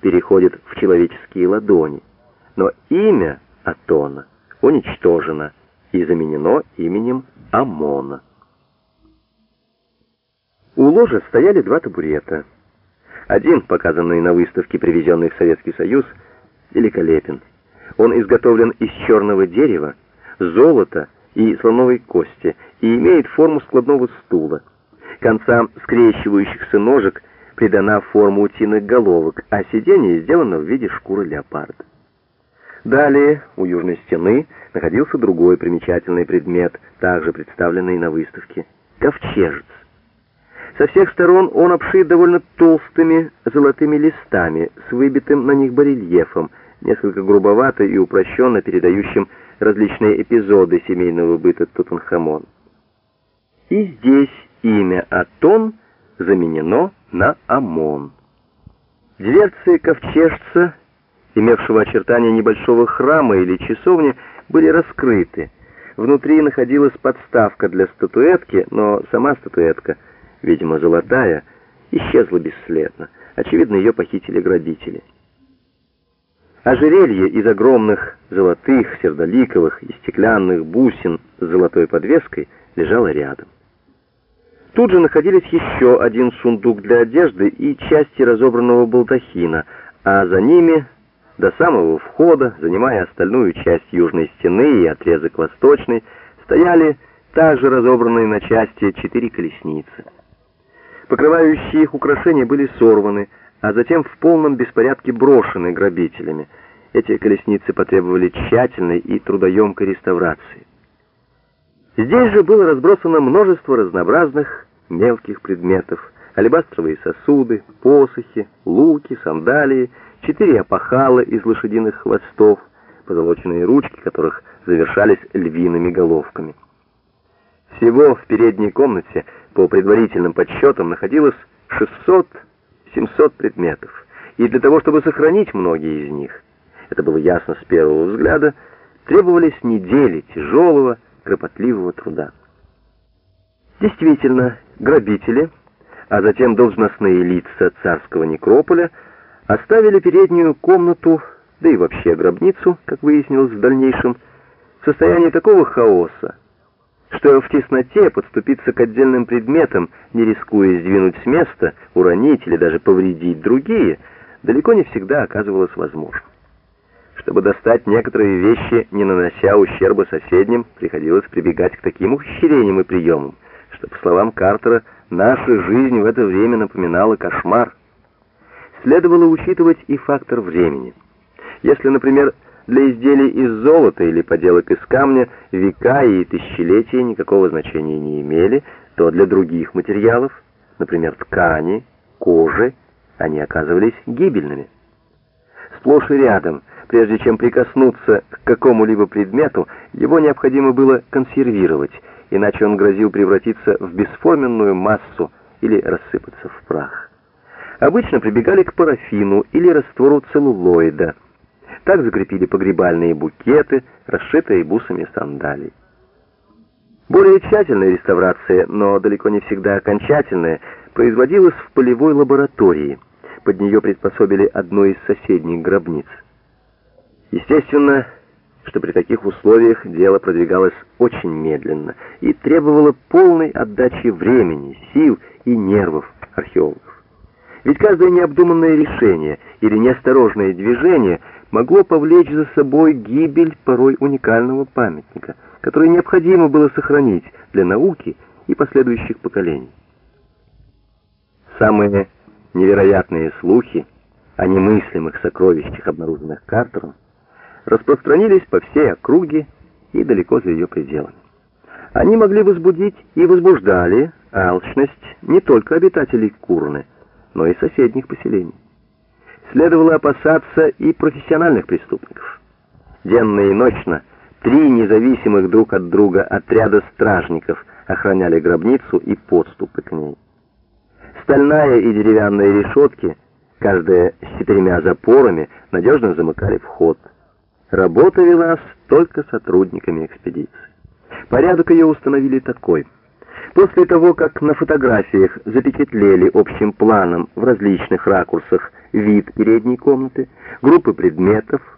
переходит в человеческие ладони, но имя Атона уничтожено и заменено именем Амона. У ложа стояли два табурета. Один, показанный на выставке, привезенный в Советский Союз, великолепен. Он изготовлен из черного дерева, золота и слоновой кости и имеет форму складного стула. Концам скрещивающихся ножек придана форма утиных головок, а сиденье сделано в виде шкуры леопарда. Далее, у южной стены, находился другой примечательный предмет, также представленный на выставке — ковчежец. Со всех сторон он обшит довольно толстыми золотыми листами с выбитым на них барельефом, несколько грубовато и упрощенно передающим различные эпизоды семейного быта Тутанхамон. И здесь имя Атон заменено на Амон. Дверцы ковчежца, имевшего очертания небольшого храма или часовни, были раскрыты. Внутри находилась подставка для статуэтки, но сама статуэтка, видимо, золотая, исчезла бесследно. Очевидно, ее похитили грабители. Ожерелье из огромных золотых, сердоликовых и стеклянных бусин с золотой подвеской лежало рядом. Тут же находились еще один сундук для одежды и части разобранного балдахина, а за ними, до самого входа, занимая остальную часть южной стены и отрезок восточной, стояли также разобранные на части четыре колесницы. Покрывающие их украшения были сорваны, а затем в полном беспорядке брошены грабителями. Эти колесницы потребовали тщательной и трудоемкой реставрации. Здесь же было разбросано множество разнообразных мелких предметов. Алебастровые сосуды, посохи, луки, сандалии, четыре опахала из лошадиных хвостов, позолоченные ручки которых завершались львиными головками. Всего в передней комнате, по предварительным подсчетам, находилось 600-700 предметов. И для того, чтобы сохранить многие из них, это было ясно с первого взгляда, требовались недели тяжелого, кропотливого труда. Действительно, грабители, а затем должностные лица царского некрополя оставили переднюю комнату, да и вообще гробницу, как выяснилось в дальнейшем, в состоянии такого хаоса, что в тесноте подступиться к отдельным предметам, не рискуя сдвинуть с места, уронить или даже повредить другие, далеко не всегда оказывалось возможным. Чтобы достать некоторые вещи, не нанося ущерба соседним, приходилось прибегать к таким ухищрениям и приемам, что, по словам Картера, наша жизнь в это время напоминала кошмар. Следовало учитывать и фактор времени. Если, например, для изделий из золота или поделок из камня века и тысячелетия никакого значения не имели, то для других материалов, например, ткани, кожи, они оказывались гибельными. Сплошь и рядом – Прежде чем прикоснуться к какому-либо предмету, его необходимо было консервировать, иначе он грозил превратиться в бесформенную массу или рассыпаться в прах. Обычно прибегали к парафину или раствору целлулоида. Так закрепили погребальные букеты, расшитые бусами сандалий. Более тщательная реставрация, но далеко не всегда окончательная, производилась в полевой лаборатории. Под нее приспособили одну из соседних гробниц. Естественно, что при таких условиях дело продвигалось очень медленно и требовало полной отдачи времени, сил и нервов археологов. Ведь каждое необдуманное решение или неосторожное движение могло повлечь за собой гибель порой уникального памятника, который необходимо было сохранить для науки и последующих поколений. Самые невероятные слухи о немыслимых сокровищах, обнаруженных Картером, распространились по всей округе и далеко за ее пределами. Они могли возбудить и возбуждали алчность не только обитателей Курны, но и соседних поселений. Следовало опасаться и профессиональных преступников. Денно и ночно три независимых друг от друга отряда стражников охраняли гробницу и подступы к ней. Стальная и деревянные решетки, каждая с четырьмя запорами, надежно замыкали вход. Работа велась только сотрудниками экспедиции. Порядок ее установили такой. После того, как на фотографиях запечатлели общим планом в различных ракурсах вид передней комнаты, группы предметов,